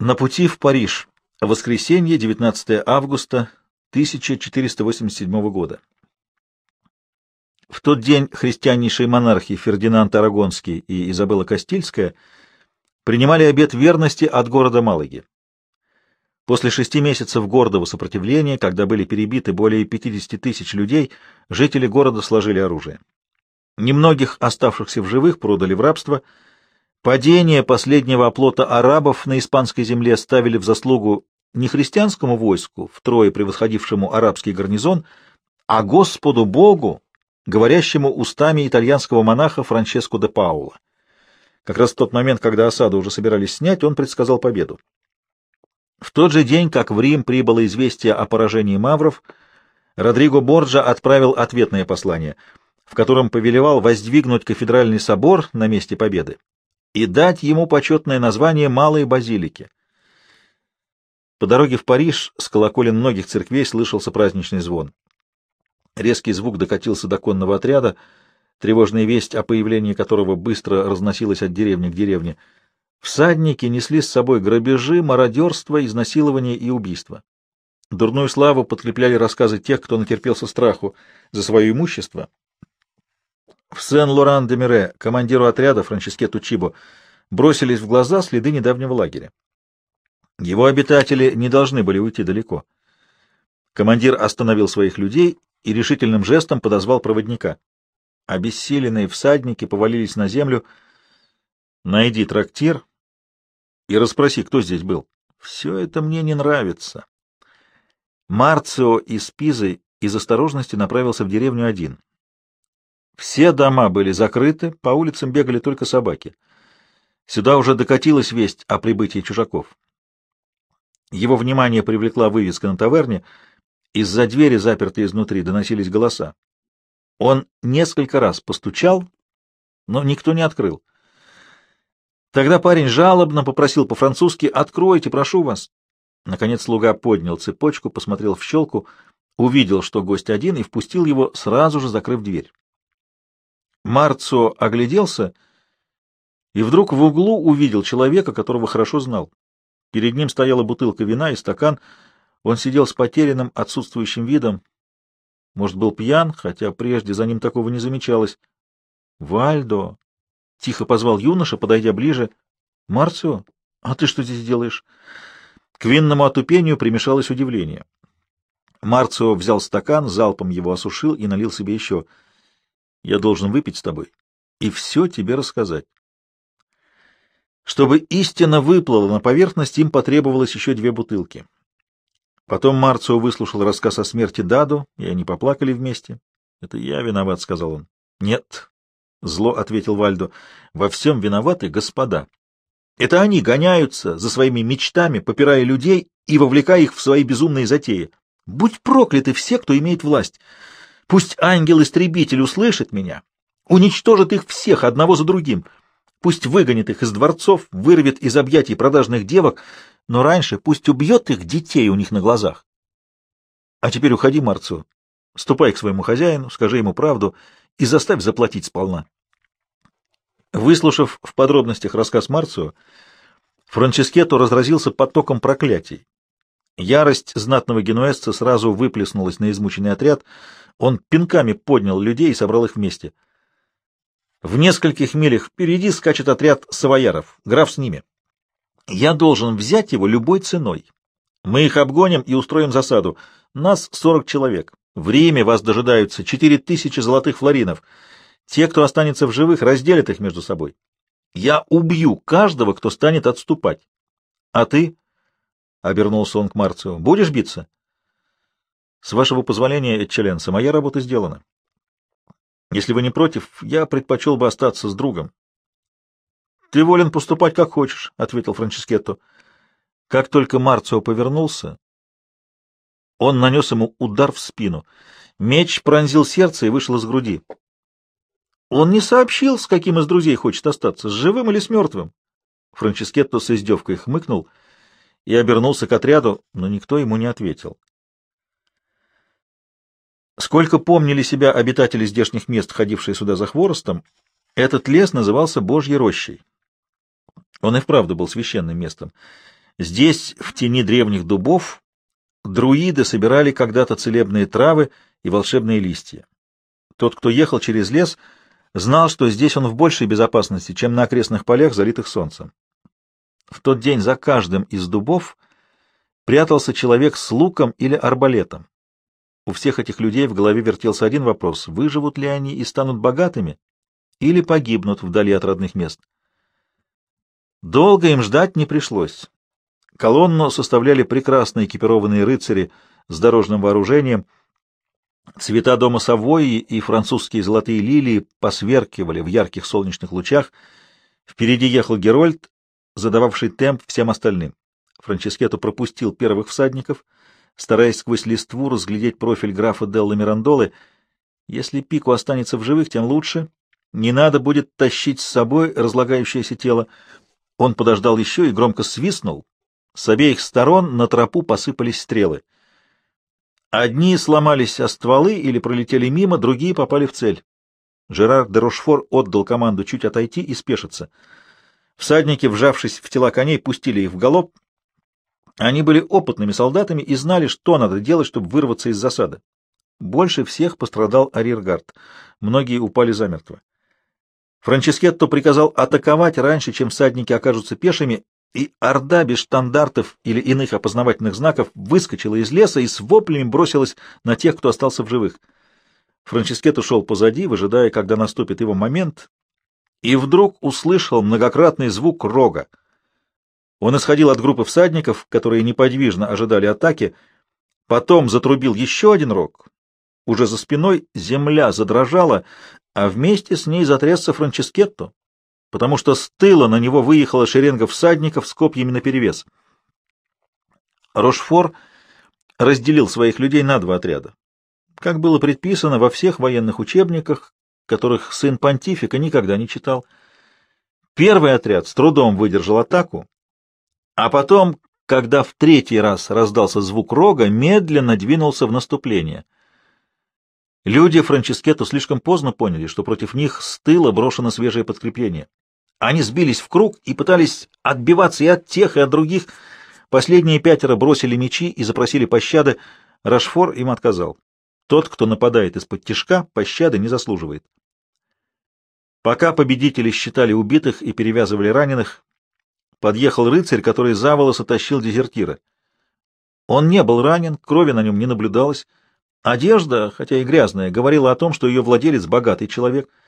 На пути в Париж. Воскресенье, 19 августа 1487 года. В тот день христианнейшие монархи Фердинанд Арагонский и Изабелла Кастильская принимали обет верности от города Малаги. После шести месяцев гордого сопротивления, когда были перебиты более 50 тысяч людей, жители города сложили оружие. Немногих оставшихся в живых продали в рабство – Падение последнего оплота арабов на испанской земле ставили в заслугу не христианскому войску, втрое превосходившему арабский гарнизон, а Господу Богу, говорящему устами итальянского монаха Франческо де Паула. Как раз в тот момент, когда осаду уже собирались снять, он предсказал победу. В тот же день, как в Рим прибыло известие о поражении мавров, Родриго Борджа отправил ответное послание, в котором повелевал воздвигнуть кафедральный собор на месте победы и дать ему почетное название Малой Базилики. По дороге в Париж с колоколен многих церквей слышался праздничный звон. Резкий звук докатился до конного отряда, тревожная весть о появлении которого быстро разносилась от деревни к деревне. Всадники несли с собой грабежи, мародерство, изнасилование и убийство. Дурную славу подкрепляли рассказы тех, кто натерпелся страху за свое имущество в Сен-Лоран-де-Мире командиру отряда Франческету Чибо бросились в глаза следы недавнего лагеря. Его обитатели не должны были уйти далеко. Командир остановил своих людей и решительным жестом подозвал проводника. Обессиленные всадники повалились на землю. «Найди трактир и расспроси, кто здесь был. Все это мне не нравится». Марцио из Пизы из осторожности направился в деревню один. Все дома были закрыты, по улицам бегали только собаки. Сюда уже докатилась весть о прибытии чужаков. Его внимание привлекла вывеска на таверне. Из-за двери, запертой изнутри, доносились голоса. Он несколько раз постучал, но никто не открыл. Тогда парень жалобно попросил по-французски «Откройте, прошу вас». Наконец слуга поднял цепочку, посмотрел в щелку, увидел, что гость один, и впустил его, сразу же закрыв дверь. Марцо огляделся и вдруг в углу увидел человека, которого хорошо знал. Перед ним стояла бутылка вина и стакан. Он сидел с потерянным, отсутствующим видом. Может, был пьян, хотя прежде за ним такого не замечалось. «Вальдо!» — тихо позвал юноша, подойдя ближе. «Марцио, а ты что здесь делаешь?» К винному отупению примешалось удивление. Марцио взял стакан, залпом его осушил и налил себе еще — я должен выпить с тобой и все тебе рассказать. Чтобы истина выплыла на поверхность, им потребовалось еще две бутылки. Потом Марцио выслушал рассказ о смерти Даду, и они поплакали вместе. — Это я виноват, — сказал он. — Нет, — зло ответил Вальдо, — во всем виноваты господа. Это они гоняются за своими мечтами, попирая людей и вовлекая их в свои безумные затеи. Будь прокляты все, кто имеет власть. Пусть ангел-истребитель услышит меня, уничтожит их всех одного за другим. Пусть выгонит их из дворцов, вырвет из объятий продажных девок, но раньше пусть убьет их детей у них на глазах. А теперь уходи, Марцу. Ступай к своему хозяину, скажи ему правду и заставь заплатить сполна. Выслушав в подробностях рассказ Марцу, Франческетто разразился потоком проклятий. Ярость знатного генуэзца сразу выплеснулась на измученный отряд. Он пинками поднял людей и собрал их вместе. В нескольких милях впереди скачет отряд савояров. Граф с ними. Я должен взять его любой ценой. Мы их обгоним и устроим засаду. Нас сорок человек. В Риме вас дожидаются четыре тысячи золотых флоринов. Те, кто останется в живых, разделят их между собой. Я убью каждого, кто станет отступать. А ты? — обернулся он к Марцио. — Будешь биться? — С вашего позволения, Эчеленса, моя работа сделана. Если вы не против, я предпочел бы остаться с другом. — Ты волен поступать как хочешь, — ответил Франческетто. Как только Марцио повернулся, он нанес ему удар в спину. Меч пронзил сердце и вышел из груди. Он не сообщил, с каким из друзей хочет остаться, с живым или с мертвым. Франческетто с издевкой хмыкнул — и обернулся к отряду, но никто ему не ответил. Сколько помнили себя обитатели здешних мест, ходившие сюда за хворостом, этот лес назывался Божьей рощей. Он и вправду был священным местом. Здесь, в тени древних дубов, друиды собирали когда-то целебные травы и волшебные листья. Тот, кто ехал через лес, знал, что здесь он в большей безопасности, чем на окрестных полях, залитых солнцем. В тот день за каждым из дубов прятался человек с луком или арбалетом. У всех этих людей в голове вертелся один вопрос — выживут ли они и станут богатыми, или погибнут вдали от родных мест? Долго им ждать не пришлось. Колонну составляли прекрасно экипированные рыцари с дорожным вооружением. Цвета дома Савойи и французские золотые лилии посверкивали в ярких солнечных лучах. Впереди ехал Герольд, задававший темп всем остальным. Франческетто пропустил первых всадников, стараясь сквозь листву разглядеть профиль графа Делла Мирандолы. Если Пику останется в живых, тем лучше. Не надо будет тащить с собой разлагающееся тело. Он подождал еще и громко свистнул, с обеих сторон на тропу посыпались стрелы. Одни сломались о стволы или пролетели мимо, другие попали в цель. Жерар де Рошфор отдал команду чуть отойти и спешиться. Всадники, вжавшись в тела коней, пустили их в галоп. Они были опытными солдатами и знали, что надо делать, чтобы вырваться из засады. Больше всех пострадал арьергард. Многие упали замертво. Франческетто приказал атаковать раньше, чем всадники окажутся пешими, и орда без штандартов или иных опознавательных знаков выскочила из леса и с воплями бросилась на тех, кто остался в живых. Франческетто шел позади, выжидая, когда наступит его момент, и вдруг услышал многократный звук рога. Он исходил от группы всадников, которые неподвижно ожидали атаки, потом затрубил еще один рог. Уже за спиной земля задрожала, а вместе с ней затрясся Франческетто потому что с тыла на него выехала шеренга всадников с копьями наперевес. Рошфор разделил своих людей на два отряда. Как было предписано во всех военных учебниках, которых сын понтифика никогда не читал. Первый отряд с трудом выдержал атаку, а потом, когда в третий раз раздался звук рога, медленно двинулся в наступление. Люди Франческетто слишком поздно поняли, что против них с тыла брошено свежее подкрепление. Они сбились в круг и пытались отбиваться и от тех, и от других. Последние пятеро бросили мечи и запросили пощады. Рашфор им отказал. Тот, кто нападает из-под тишка, пощады не заслуживает. Пока победители считали убитых и перевязывали раненых, подъехал рыцарь, который за волосы тащил дезертира. Он не был ранен, крови на нем не наблюдалось. Одежда, хотя и грязная, говорила о том, что ее владелец богатый человек —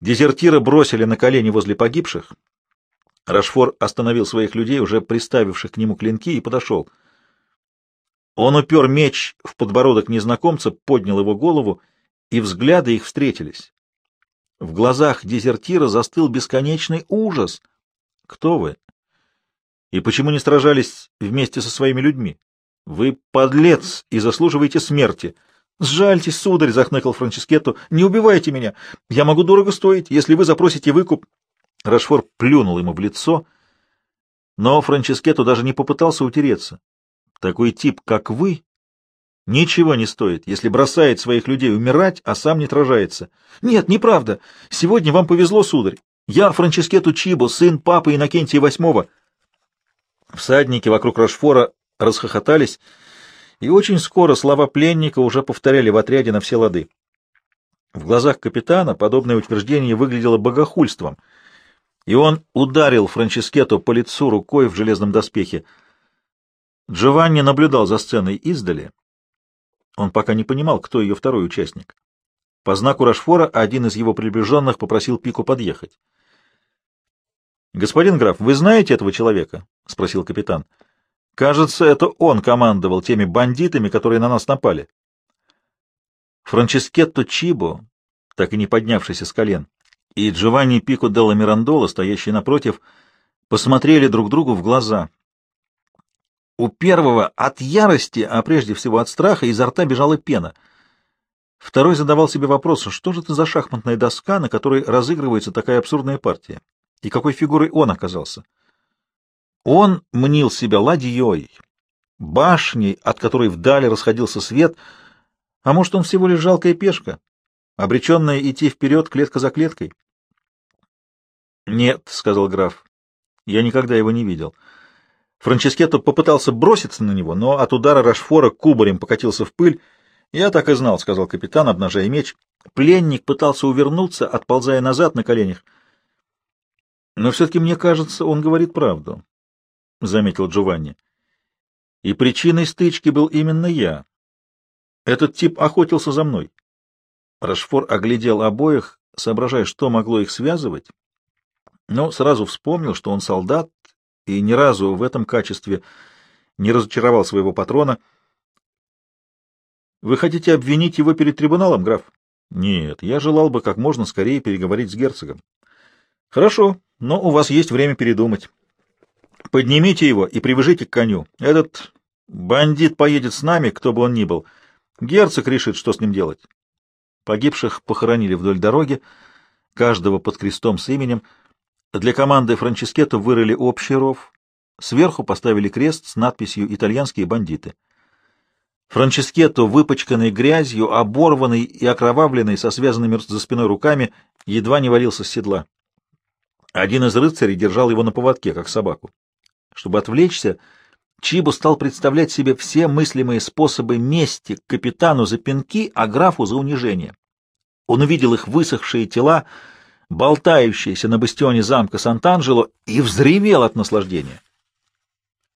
Дезертира бросили на колени возле погибших. Рашфор остановил своих людей, уже приставивших к нему клинки, и подошел. Он упер меч в подбородок незнакомца, поднял его голову, и взгляды их встретились. В глазах дезертира застыл бесконечный ужас. «Кто вы? И почему не сражались вместе со своими людьми? Вы подлец и заслуживаете смерти!» «Сжальтесь, сударь!» — захныкал Франческетто. «Не убивайте меня! Я могу дорого стоить, если вы запросите выкуп!» Рашфор плюнул ему в лицо, но Франческетто даже не попытался утереться. «Такой тип, как вы, ничего не стоит, если бросает своих людей умирать, а сам не тражается. Нет, неправда. Сегодня вам повезло, сударь. Я Франческетто Чибо, сын папы Иннокентия VIII». Всадники вокруг Рашфора расхохотались, и очень скоро слова пленника уже повторяли в отряде на все лады. В глазах капитана подобное утверждение выглядело богохульством, и он ударил Франческетто по лицу рукой в железном доспехе. Джованни наблюдал за сценой издали. Он пока не понимал, кто ее второй участник. По знаку Рашфора один из его приближенных попросил Пику подъехать. — Господин граф, вы знаете этого человека? — спросил капитан. — Кажется, это он командовал теми бандитами, которые на нас напали. Франческетто Чибо, так и не поднявшийся с колен, и Джованни Пико делла Мирандола, стоящий напротив, посмотрели друг другу в глаза. У первого от ярости, а прежде всего от страха, изо рта бежала пена. Второй задавал себе вопрос, что же это за шахматная доска, на которой разыгрывается такая абсурдная партия, и какой фигурой он оказался. Он мнил себя ладьей, башней, от которой вдали расходился свет, а может, он всего лишь жалкая пешка, обреченная идти вперед клетка за клеткой? — Нет, — сказал граф, — я никогда его не видел. Франческетто попытался броситься на него, но от удара Рашфора кубарем покатился в пыль. «Я так и знал», — сказал капитан, обнажая меч. Пленник пытался увернуться, отползая назад на коленях. «Но все-таки мне кажется, он говорит правду», — заметил Джованни. «И причиной стычки был именно я. Этот тип охотился за мной». Рашфор оглядел обоих, соображая, что могло их связывать, но сразу вспомнил, что он солдат и ни разу в этом качестве не разочаровал своего патрона. «Вы хотите обвинить его перед трибуналом, граф?» «Нет, я желал бы как можно скорее переговорить с герцогом». «Хорошо, но у вас есть время передумать. Поднимите его и привяжите к коню. Этот бандит поедет с нами, кто бы он ни был. Герцог решит, что с ним делать». Погибших похоронили вдоль дороги, каждого под крестом с именем — для команды Франческетто вырыли общий ров, сверху поставили крест с надписью «Итальянские бандиты». Франческетто, выпачканный грязью, оборванный и окровавленный, со связанными за спиной руками, едва не валился с седла. Один из рыцарей держал его на поводке, как собаку. Чтобы отвлечься, Чибу стал представлять себе все мыслимые способы мести капитану за пинки, а графу за унижение. Он увидел их высохшие тела, болтающийся на бастионе замка Сант'Анджело, и взревел от наслаждения.